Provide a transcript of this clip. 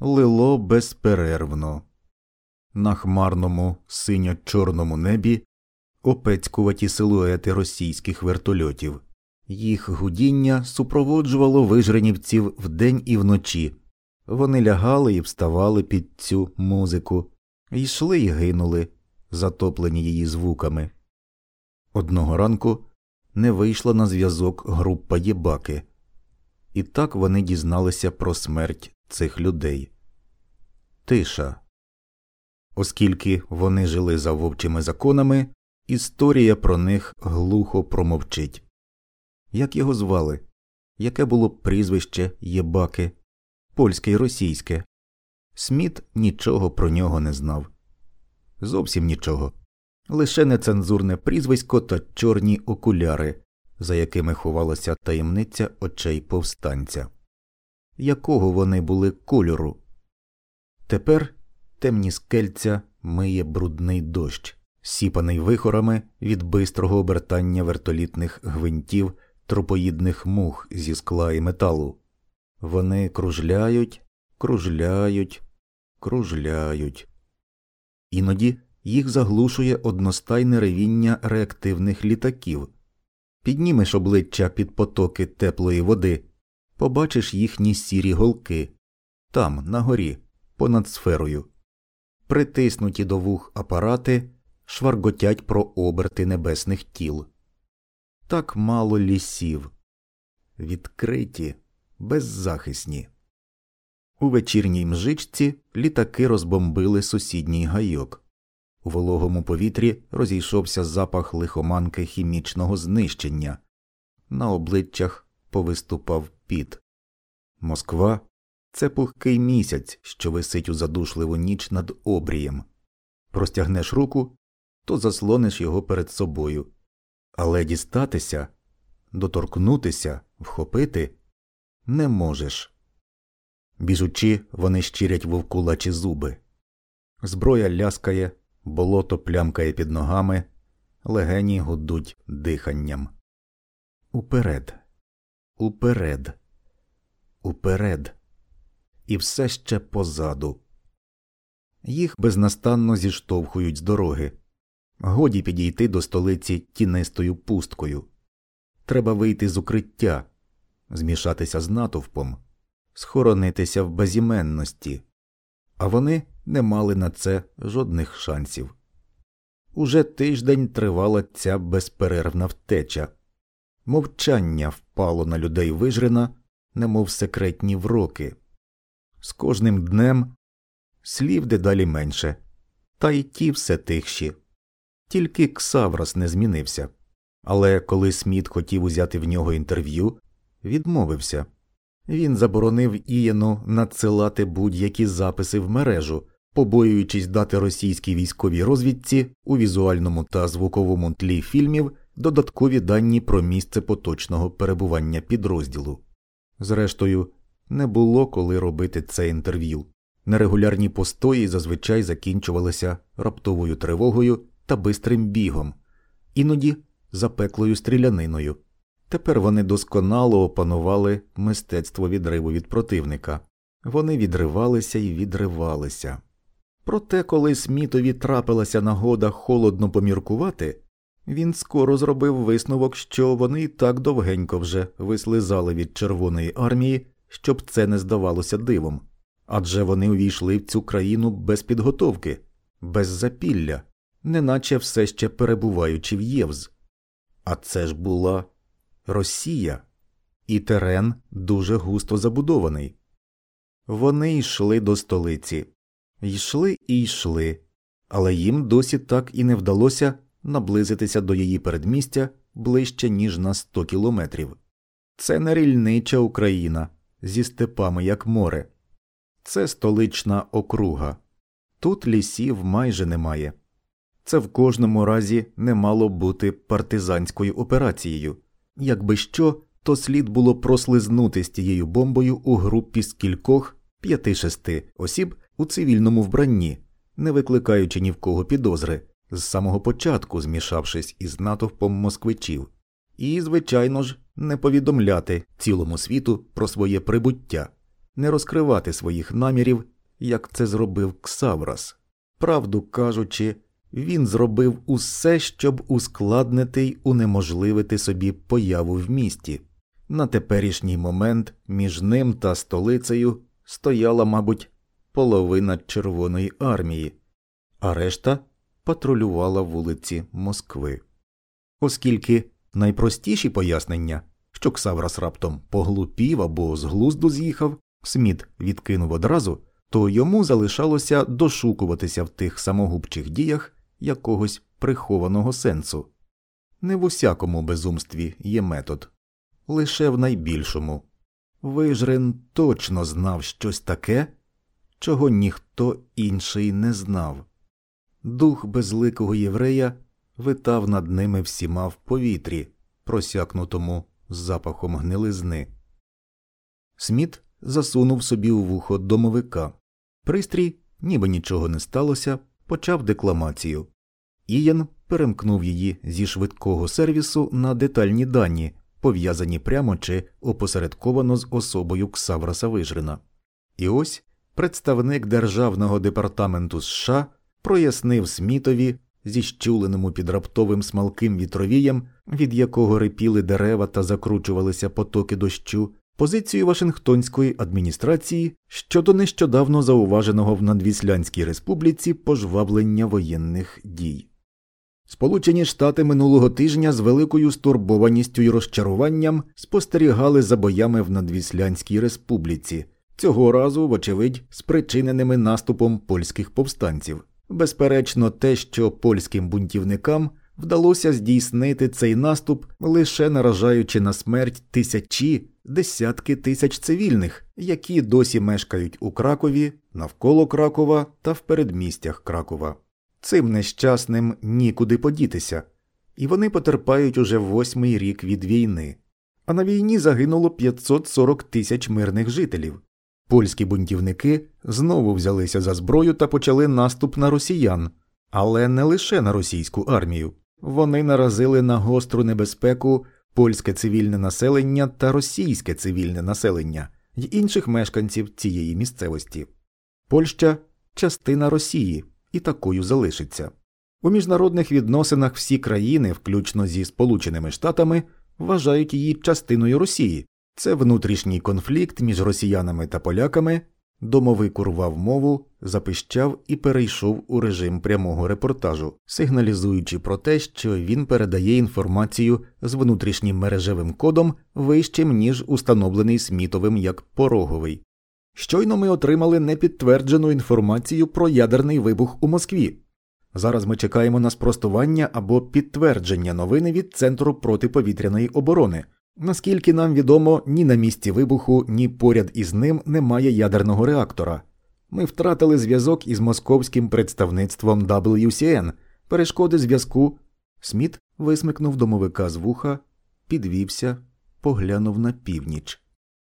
лило безперервно. На хмарному синьо чорному небі опецькуваті силуети російських вертольотів. Їх гудіння супроводжувало вижренівців вдень і вночі. Вони лягали і вставали під цю музику, йшли й гинули, затоплені її звуками. Одного ранку не вийшла на зв'язок група єбаки, і так вони дізналися про смерть цих людей. Тиша. Оскільки вони жили за вовчими законами, історія про них глухо промовчить. Як його звали? Яке було прізвище Єбаки? Польське й російське. Сміт нічого про нього не знав. Зовсім нічого. Лише нецензурне прізвисько та чорні окуляри, за якими ховалася таємниця очей повстанця. Якого вони були кольору? Тепер темні скельця миє брудний дощ, сіпаний вихорами від бистрого обертання вертолітних гвинтів тропоїдних мух зі скла і металу. Вони кружляють, кружляють, кружляють. Іноді їх заглушує одностайне ревіння реактивних літаків. Піднімеш обличчя під потоки теплої води, побачиш їхні сірі голки там, на горі, понад сферою. Притиснуті до вух апарати шварготять про оберти небесних тіл. Так мало лісів, відкриті, беззахисні. У вечірній мжичці літаки розбомбили сусідній гайок. У вологому повітрі розійшовся запах лихоманки хімічного знищення. На обличчях повиступав піт. Москва це пухкий місяць, що висить у задушливу ніч над обрієм. Простягнеш руку, то заслониш його перед собою. Але дістатися, доторкнутися, вхопити не можеш. Біжучи, вони щирять вовкулачі зуби. Зброя ляскає, болото плямкає під ногами, легені гудуть диханням. Уперед, уперед, уперед, і все ще позаду. Їх безнастанно зіштовхують з дороги. Годі підійти до столиці тінистою пусткою. Треба вийти з укриття, змішатися з натовпом, схоронитися в безіменності, а вони не мали на це жодних шансів. Уже тиждень тривала ця безперервна втеча, мовчання впало на людей вижрена, немов секретні вроки. З кожним днем слів дедалі менше, та й ті все тихші. Тільки Ксаврос не змінився. Але коли Сміт хотів узяти в нього інтерв'ю, відмовився. Він заборонив Ієну надсилати будь-які записи в мережу, побоюючись дати російській військовій розвідці у візуальному та звуковому тлі фільмів додаткові дані про місце поточного перебування підрозділу. Зрештою, не було коли робити це інтерв'ю. Нерегулярні постої зазвичай закінчувалися раптовою тривогою та бистрим бігом, іноді запеклою стріляниною. Тепер вони досконало опанували мистецтво відриву від противника. Вони відривалися і відривалися. Проте, коли Смітові трапилася нагода холодно поміркувати, він скоро зробив висновок, що вони і так довгенько вже вислизали від Червоної армії, щоб це не здавалося дивом. Адже вони увійшли в цю країну без підготовки, без запілля, неначе все ще перебуваючи в Євз. А це ж була Росія, і терен дуже густо забудований. Вони йшли до столиці, йшли і йшли, але їм досі так і не вдалося наблизитися до її передмістя ближче, ніж на сто кілометрів. Це не рільнича Україна зі степами, як море, це столична округа. Тут лісів майже немає. Це в кожному разі не мало бути партизанською операцією. Якби що, то слід було прослизнути з тією бомбою у групі з кількох п'яти-шести осіб у цивільному вбранні, не викликаючи ні в кого підозри, з самого початку змішавшись із натовпом москвичів, і, звичайно ж, не повідомляти цілому світу про своє прибуття. не розкривати своїх намірів, як це зробив Ксаврас. Правду кажучи, він зробив усе, щоб ускладнити й унеможливити собі появу в місті. На теперішній момент між ним та столицею стояла, мабуть, половина Червоної армії, а решта патрулювала вулиці Москви. Оскільки найпростіші пояснення, що Ксаврас раптом поглупів або з глузду з'їхав, Сміт відкинув одразу, то йому залишалося дошукуватися в тих самогубчих діях якогось прихованого сенсу. Не в усякому безумстві є метод, лише в найбільшому. Вижрен точно знав щось таке, чого ніхто інший не знав. Дух безликого єврея витав над ними всіма в повітрі, просякнутому запахом гнилизни. Сміт засунув собі у вухо домовика. Пристрій, ніби нічого не сталося, почав декламацію. Іян перемкнув її зі швидкого сервісу на детальні дані, пов'язані прямо чи опосередковано з особою Ксавраса Вижрина. І ось представник Державного департаменту США прояснив Смітові зіщуленому під раптовим смалким вітровієм, від якого рипіли дерева та закручувалися потоки дощу, позицію Вашингтонської адміністрації щодо нещодавно зауваженого в Надвіслянській республіці пожваблення воєнних дій. Сполучені Штати минулого тижня з великою стурбованістю і розчаруванням спостерігали за боями в Надвіслянській республіці, цього разу, вочевидь, спричиненими наступом польських повстанців. Безперечно, те, що польським бунтівникам вдалося здійснити цей наступ, лише наражаючи на смерть тисячі, десятки тисяч цивільних, які досі мешкають у Кракові, навколо Кракова та в передмістях Кракова. Цим нещасним нікуди подітися, і вони потерпають уже восьмий рік від війни. А на війні загинуло 540 тисяч мирних жителів. Польські бунтівники знову взялися за зброю та почали наступ на росіян, але не лише на російську армію. Вони наразили на гостру небезпеку польське цивільне населення та російське цивільне населення й інших мешканців цієї місцевості. Польща частина Росії і такою залишиться. У міжнародних відносинах всі країни, включно зі Сполученими Штатами, вважають її частиною Росії. Це внутрішній конфлікт між росіянами та поляками, домовик урвав мову, запищав і перейшов у режим прямого репортажу, сигналізуючи про те, що він передає інформацію з внутрішнім мережевим кодом вищим, ніж установлений Смітовим як пороговий. Щойно ми отримали непідтверджену інформацію про ядерний вибух у Москві. Зараз ми чекаємо на спростування або підтвердження новини від Центру протиповітряної оборони. Наскільки нам відомо, ні на місці вибуху, ні поряд із ним немає ядерного реактора. Ми втратили зв'язок із московським представництвом WCN. Перешкоди зв'язку. Сміт висмикнув домовика з вуха, підвівся, поглянув на північ.